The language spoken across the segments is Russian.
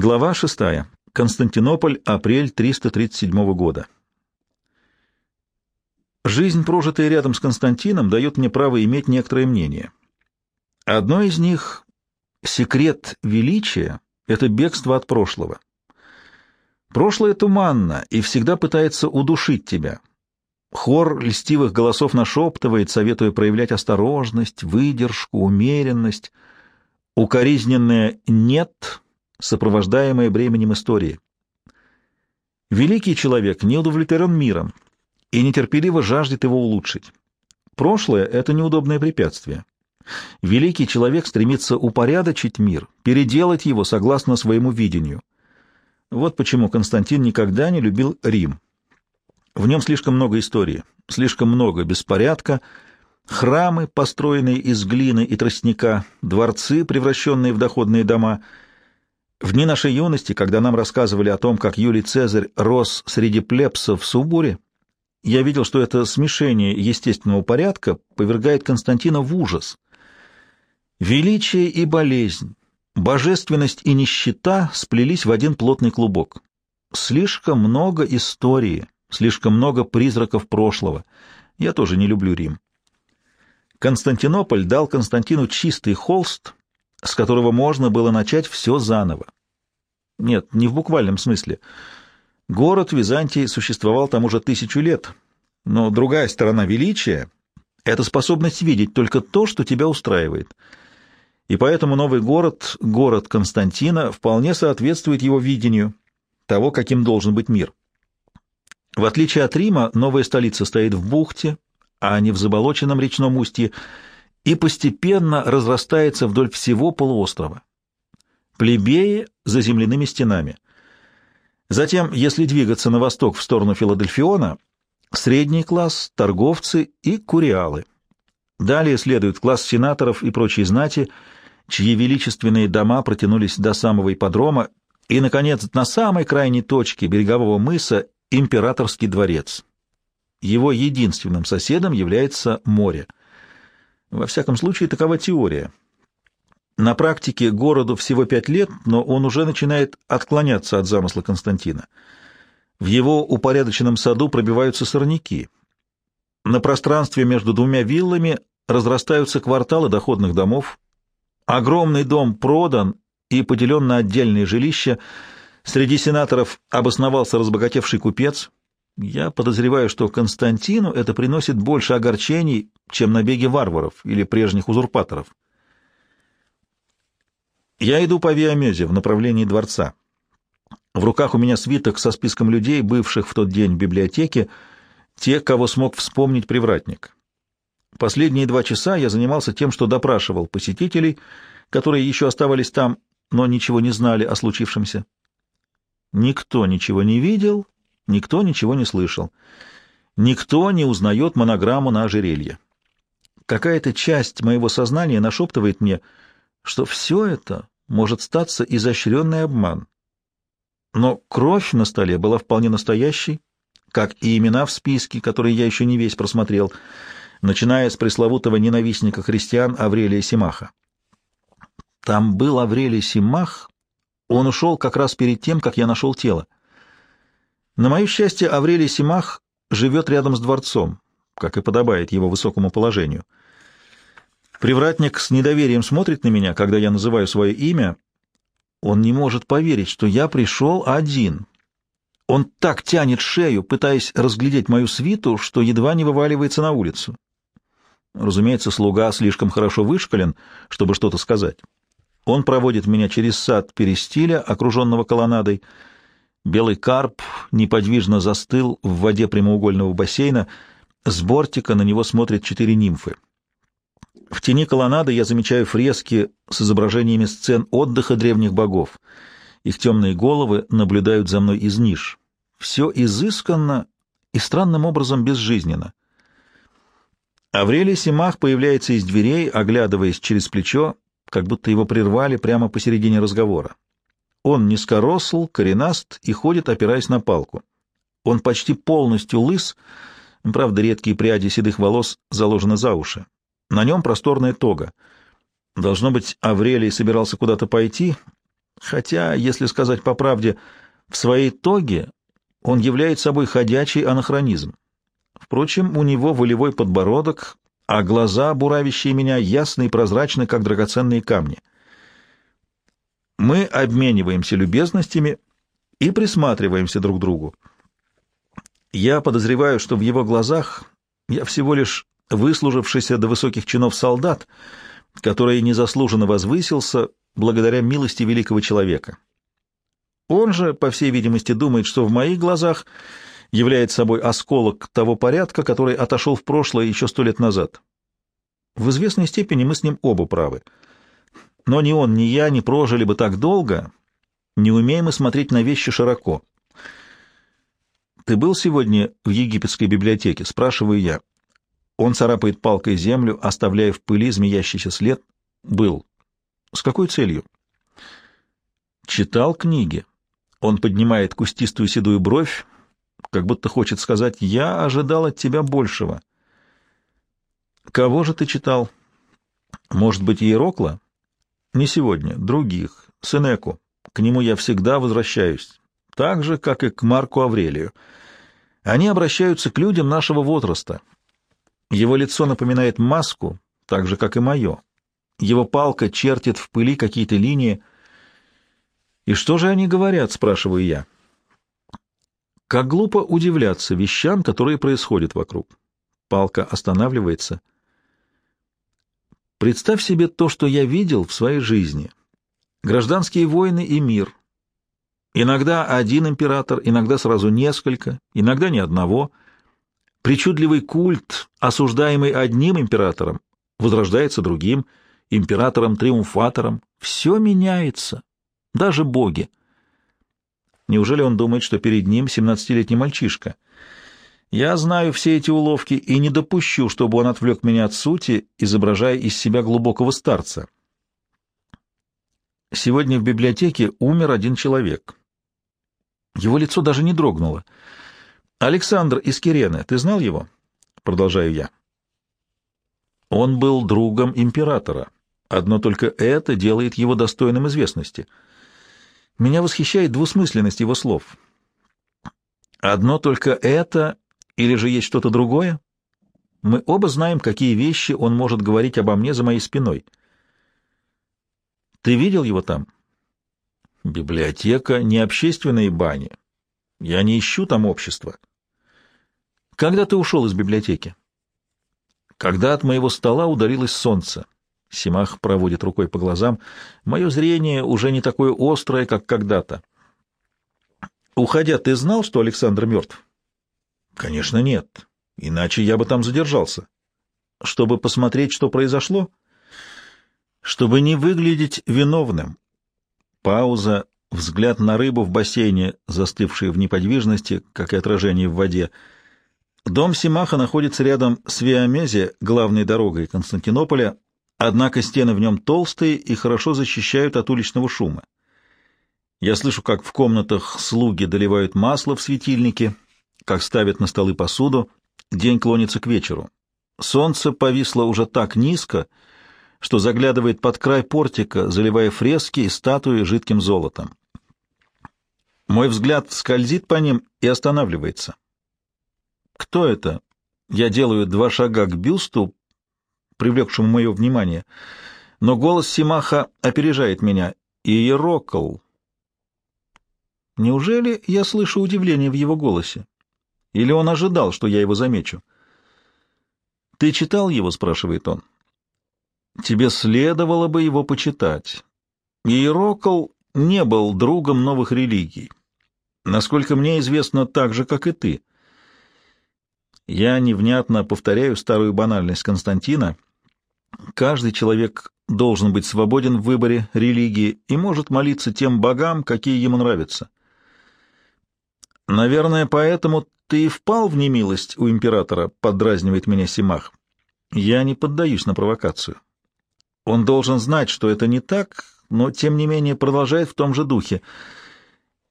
Глава 6. Константинополь, апрель 337 года. Жизнь, прожитая рядом с Константином, дает мне право иметь некоторое мнение. Одно из них — секрет величия — это бегство от прошлого. Прошлое туманно и всегда пытается удушить тебя. Хор льстивых голосов нашептывает, советуя проявлять осторожность, выдержку, умеренность. Укоризненное «нет» сопровождаемое бременем истории. Великий человек не удовлетворен миром и нетерпеливо жаждет его улучшить. Прошлое — это неудобное препятствие. Великий человек стремится упорядочить мир, переделать его согласно своему видению. Вот почему Константин никогда не любил Рим. В нем слишком много истории, слишком много беспорядка, храмы, построенные из глины и тростника, дворцы, превращенные в доходные дома — в дни нашей юности, когда нам рассказывали о том, как Юлий Цезарь рос среди плебсов в Субуре, я видел, что это смешение естественного порядка повергает Константина в ужас. Величие и болезнь, божественность и нищета сплелись в один плотный клубок. Слишком много истории, слишком много призраков прошлого. Я тоже не люблю Рим. Константинополь дал Константину чистый холст — с которого можно было начать все заново. Нет, не в буквальном смысле. Город Византии существовал там уже тысячу лет, но другая сторона величия — это способность видеть только то, что тебя устраивает. И поэтому новый город, город Константина, вполне соответствует его видению того, каким должен быть мир. В отличие от Рима, новая столица стоит в бухте, а не в заболоченном речном устье, и постепенно разрастается вдоль всего полуострова. Плебеи за земляными стенами. Затем, если двигаться на восток в сторону Филадельфиона, средний класс, торговцы и куриалы. Далее следует класс сенаторов и прочие знати, чьи величественные дома протянулись до самого ипподрома, и, наконец, на самой крайней точке берегового мыса императорский дворец. Его единственным соседом является море — во всяком случае, такова теория. На практике городу всего пять лет, но он уже начинает отклоняться от замысла Константина. В его упорядоченном саду пробиваются сорняки. На пространстве между двумя виллами разрастаются кварталы доходных домов. Огромный дом продан и поделен на отдельные жилища. Среди сенаторов обосновался разбогатевший купец. Я подозреваю, что Константину это приносит больше огорчений, чем набеги варваров или прежних узурпаторов. Я иду по Виамезе в направлении дворца. В руках у меня свиток со списком людей, бывших в тот день в библиотеке, те, кого смог вспомнить привратник. Последние два часа я занимался тем, что допрашивал посетителей, которые еще оставались там, но ничего не знали о случившемся. Никто ничего не видел Никто ничего не слышал. Никто не узнает монограмму на ожерелье. Какая-то часть моего сознания нашептывает мне, что все это может статься изощренный обман. Но кровь на столе была вполне настоящей, как и имена в списке, которые я еще не весь просмотрел, начиная с пресловутого ненавистника христиан Аврелия Симаха. Там был Аврелий Симах, он ушел как раз перед тем, как я нашел тело. На мое счастье, Аврелий Симах живет рядом с дворцом, как и подобает его высокому положению. Привратник с недоверием смотрит на меня, когда я называю свое имя. Он не может поверить, что я пришел один. Он так тянет шею, пытаясь разглядеть мою свиту, что едва не вываливается на улицу. Разумеется, слуга слишком хорошо вышкален, чтобы что-то сказать. Он проводит меня через сад перестиля, окруженного колоннадой, Белый карп неподвижно застыл в воде прямоугольного бассейна. С бортика на него смотрят четыре нимфы. В тени колоннады я замечаю фрески с изображениями сцен отдыха древних богов. Их темные головы наблюдают за мной из ниш. Все изысканно и странным образом безжизненно. Аврелий Симах появляется из дверей, оглядываясь через плечо, как будто его прервали прямо посередине разговора. Он низкоросл, коренаст и ходит, опираясь на палку. Он почти полностью лыс, правда, редкие пряди седых волос заложены за уши. На нем просторная тога. Должно быть, Аврелий собирался куда-то пойти, Хотя, если сказать по правде, в своей тоге он является собой ходячий анахронизм. Впрочем, у него волевой подбородок, а глаза, буравящие меня, ясны и прозрачны, как драгоценные камни. Мы обмениваемся любезностями и присматриваемся друг к другу. Я подозреваю, что в его глазах я всего лишь выслужившийся до высоких чинов солдат, который незаслуженно возвысился благодаря милости великого человека. Он же, по всей видимости, думает, что в моих глазах является собой осколок того порядка, который отошел в прошлое еще сто лет назад. В известной степени мы с ним оба правы. Но ни он, ни я не прожили бы так долго, не умеем мы смотреть на вещи широко. «Ты был сегодня в египетской библиотеке?» — спрашиваю я. Он царапает палкой землю, оставляя в пыли змеящийся след. «Был. С какой целью?» «Читал книги». Он поднимает кустистую седую бровь, как будто хочет сказать «Я ожидал от тебя большего». «Кого же ты читал?» «Может быть, Иерокла?» «Не сегодня. Других. Сенеку. К нему я всегда возвращаюсь. Так же, как и к Марку Аврелию. Они обращаются к людям нашего возраста. Его лицо напоминает маску, так же, как и мое. Его палка чертит в пыли какие-то линии. «И что же они говорят?» — спрашиваю я. Как глупо удивляться вещам, которые происходят вокруг. Палка останавливается. Представь себе то, что я видел в своей жизни. Гражданские войны и мир. Иногда один император, иногда сразу несколько, иногда ни одного. Причудливый культ, осуждаемый одним императором, возрождается другим, императором-триумфатором. Все меняется, даже боги. Неужели он думает, что перед ним семнадцатилетний мальчишка? Я знаю все эти уловки и не допущу, чтобы он отвлек меня от сути, изображая из себя глубокого старца. Сегодня в библиотеке умер один человек. Его лицо даже не дрогнуло. «Александр из Кирены, ты знал его?» Продолжаю я. Он был другом императора. Одно только это делает его достойным известности — меня восхищает двусмысленность его слов. Одно только это или же есть что-то другое? Мы оба знаем, какие вещи он может говорить обо мне за моей спиной. Ты видел его там? Библиотека — не общественные бани. Я не ищу там общества. Когда ты ушел из библиотеки? Когда от моего стола ударилось солнце. Симах проводит рукой по глазам. Мое зрение уже не такое острое, как когда-то. Уходя, ты знал, что Александр мертв? Конечно, нет. Иначе я бы там задержался. Чтобы посмотреть, что произошло? Чтобы не выглядеть виновным. Пауза, взгляд на рыбу в бассейне, застывшие в неподвижности, как и отражение в воде. Дом Симаха находится рядом с Виамезе, главной дорогой Константинополя, Однако стены в нем толстые и хорошо защищают от уличного шума. Я слышу, как в комнатах слуги доливают масло в светильники, как ставят на столы посуду. День клонится к вечеру. Солнце повисло уже так низко, что заглядывает под край портика, заливая фрески и статуи жидким золотом. Мой взгляд скользит по ним и останавливается. Кто это? Я делаю два шага к бюсту, привлекшему мое внимание. Но голос Симаха опережает меня. «Иерокл!» Неужели я слышу удивление в его голосе? Или он ожидал, что я его замечу? «Ты читал его?» — спрашивает он. «Тебе следовало бы его почитать. Иерокл не был другом новых религий. Насколько мне известно, так же, как и ты». Я невнятно повторяю старую банальность Константина — Каждый человек должен быть свободен в выборе религии и может молиться тем богам, какие ему нравятся. Наверное, поэтому ты и впал в немилость у императора, поддразнивает меня Симах. Я не поддаюсь на провокацию. Он должен знать, что это не так, но тем не менее продолжает в том же духе.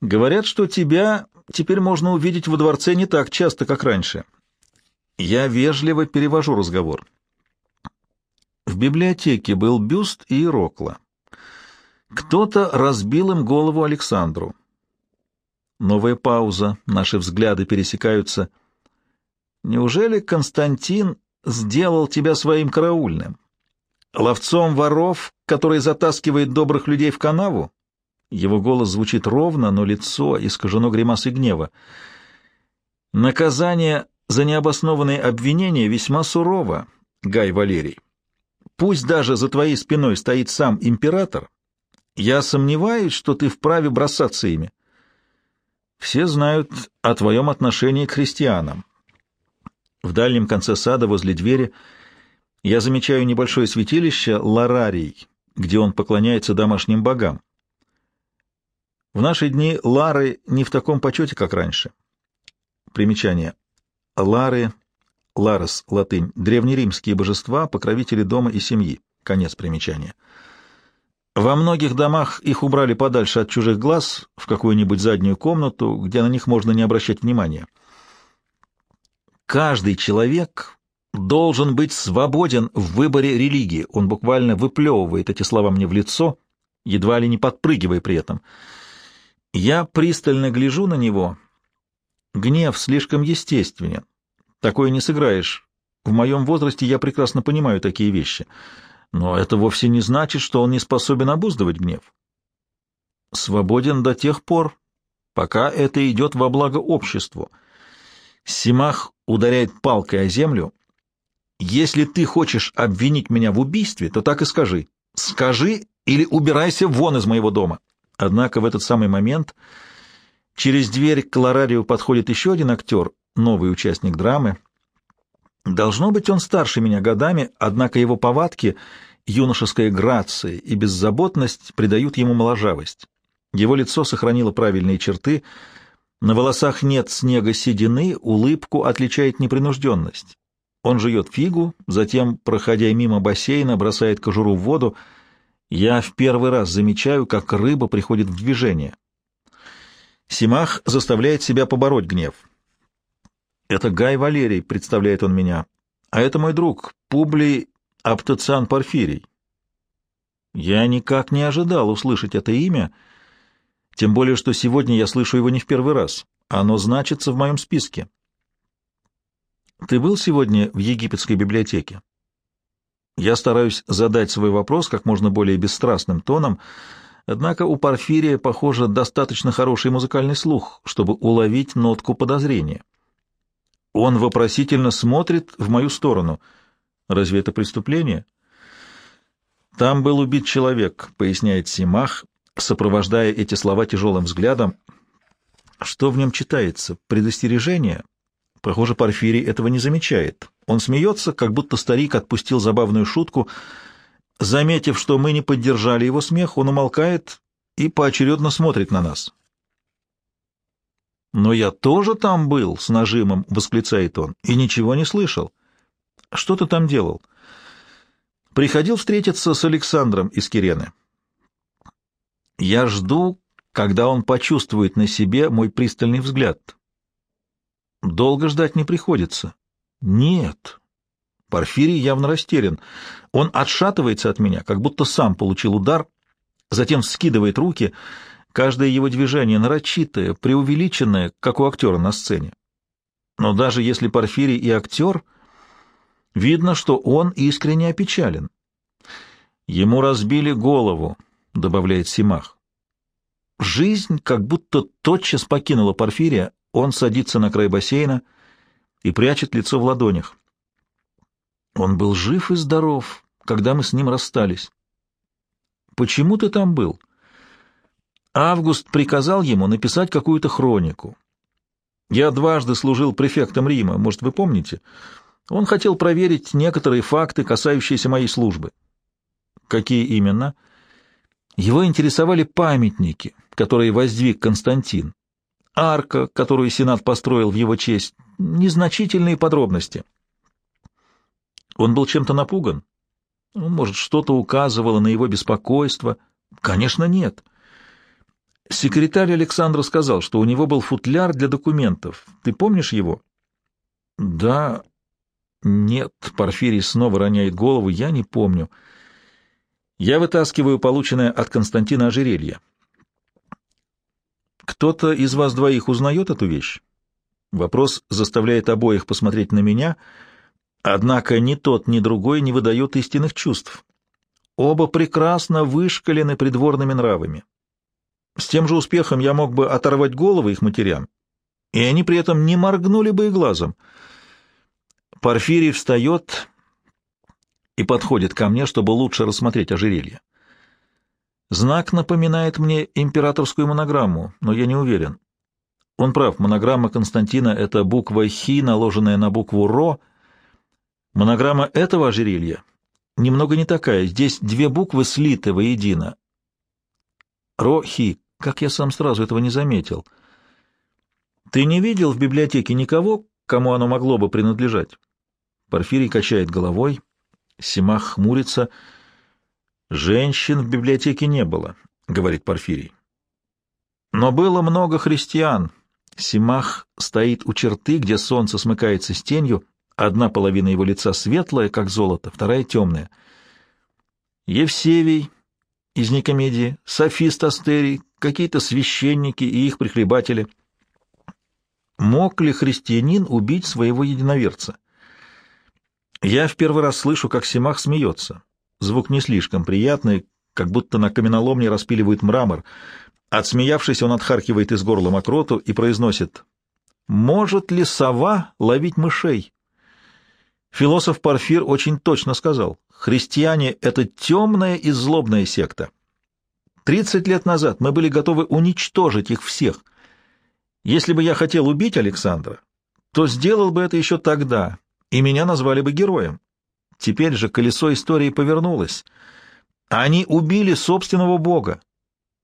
Говорят, что тебя теперь можно увидеть во дворце не так часто, как раньше. Я вежливо перевожу разговор. В библиотеке был бюст Иерокла. Кто-то разбил им голову Александру. Новая пауза, наши взгляды пересекаются. Неужели Константин сделал тебя своим караульным? Ловцом воров, который затаскивает добрых людей в канаву? Его голос звучит ровно, но лицо искажено гримасой гнева. Наказание за необоснованные обвинения весьма сурово, Гай Валерий. Пусть даже за твоей спиной стоит сам император, я сомневаюсь, что ты вправе бросаться ими. Все знают о твоем отношении к христианам. В дальнем конце сада, возле двери, я замечаю небольшое святилище Ларарий, где он поклоняется домашним богам. В наши дни Лары не в таком почете, как раньше. Примечание. Лары, Ларес, латынь, древнеримские божества, покровители дома и семьи. Конец примечания. Во многих домах их убрали подальше от чужих глаз, в какую-нибудь заднюю комнату, где на них можно не обращать внимания. Каждый человек должен быть свободен в выборе религии. Он буквально выплевывает эти слова мне в лицо, едва ли не подпрыгивая при этом. Я пристально гляжу на него. Гнев слишком естественен. Такое не сыграешь. В моем возрасте я прекрасно понимаю такие вещи — но это вовсе не значит, что он не способен обуздывать гнев. Свободен до тех пор, пока это идет во благо обществу. Симах ударяет палкой о землю. Если ты хочешь обвинить меня в убийстве, то так и скажи. Скажи или убирайся вон из моего дома. Однако в этот самый момент через дверь к Ларарию подходит еще один актер, новый участник драмы, Должно быть, он старше меня годами, однако его повадки, юношеская грация и беззаботность придают ему моложавость. Его лицо сохранило правильные черты, на волосах нет снега седины, улыбку отличает непринужденность. Он жует фигу, затем, проходя мимо бассейна, бросает кожуру в воду. Я в первый раз замечаю, как рыба приходит в движение. Симах заставляет себя побороть гнев. Это Гай Валерий, представляет он меня. А это мой друг, Публий Аптоциан Порфирий. Я никак не ожидал услышать это имя, тем более, что сегодня я слышу его не в первый раз. Оно значится в моем списке. Ты был сегодня в египетской библиотеке? Я стараюсь задать свой вопрос как можно более бесстрастным тоном, однако у Порфирия, похоже, достаточно хороший музыкальный слух, чтобы уловить нотку подозрения. Он вопросительно смотрит в мою сторону. Разве это преступление? Там был убит человек, поясняет Симах, сопровождая эти слова тяжелым взглядом. Что в нем читается? Предостережение? Похоже, Порфирий этого не замечает. Он смеется, как будто старик отпустил забавную шутку. Заметив, что мы не поддержали его смех, он умолкает и поочередно смотрит на нас. «Но я тоже там был», — с нажимом восклицает он, — «и ничего не слышал». «Что ты там делал?» «Приходил встретиться с Александром из Кирены». «Я жду, когда он почувствует на себе мой пристальный взгляд». «Долго ждать не приходится». «Нет». Порфирий явно растерян. Он отшатывается от меня, как будто сам получил удар, затем вскидывает руки — Каждое его движение нарочитое, преувеличенное, как у актера на сцене. Но даже если Порфирий и актер, видно, что он искренне опечален. Ему разбили голову, добавляет Симах. Жизнь как будто тотчас покинула Порфирия, он садится на край бассейна и прячет лицо в ладонях. Он был жив и здоров, когда мы с ним расстались. Почему ты там был? Август приказал ему написать какую-то хронику. Я дважды служил префектом Рима, может, вы помните? Он хотел проверить некоторые факты, касающиеся моей службы. Какие именно? Его интересовали памятники, которые воздвиг Константин, арка, которую Сенат построил в его честь, незначительные подробности. Он был чем-то напуган? Ну, может, что-то указывало на его беспокойство? Конечно, нет. — Секретарь Александра сказал, что у него был футляр для документов. Ты помнишь его? Да. Нет, Порфирий снова роняет голову. Я не помню. Я вытаскиваю полученное от Константина ожерелье. Кто-то из вас двоих узнает эту вещь? Вопрос заставляет обоих посмотреть на меня, однако ни тот, ни другой не выдают истинных чувств. Оба прекрасно вышкалены придворными нравами. С тем же успехом я мог бы оторвать головы их матерям, и они при этом не моргнули бы и глазом. Порфирий встает и подходит ко мне, чтобы лучше рассмотреть ожерелье. Знак напоминает мне императорскую монограмму, но я не уверен. Он прав, монограмма Константина — это буква «Хи», наложенная на букву «Ро». Монограмма этого ожерелья немного не такая. Здесь две буквы слиты воедино. «Ро-Хи». Как я сам сразу этого не заметил. Ты не видел в библиотеке никого, кому оно могло бы принадлежать? Порфирий качает головой. Симах хмурится. «Женщин в библиотеке не было», — говорит Порфирий. «Но было много христиан. Симах стоит у черты, где солнце смыкается с тенью. Одна половина его лица светлая, как золото, вторая темная. Евсевий из Никомедии, Софист Астерий, какие-то священники и их прихлебатели. Мог ли христианин убить своего единоверца? Я в первый раз слышу, как Симах смеется. Звук не слишком приятный, как будто на каменоломне распиливают мрамор. Отсмеявшись, он отхаркивает из горла мокроту и произносит «Может ли сова ловить мышей?» Философ Парфир очень точно сказал, христиане — это темная и злобная секта. Тридцать лет назад мы были готовы уничтожить их всех. Если бы я хотел убить Александра, то сделал бы это еще тогда, и меня назвали бы героем. Теперь же колесо истории повернулось. Они убили собственного бога.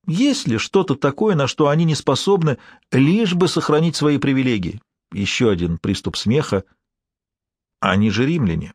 Есть ли что-то такое, на что они не способны, лишь бы сохранить свои привилегии? Еще один приступ смеха. Они же римляне.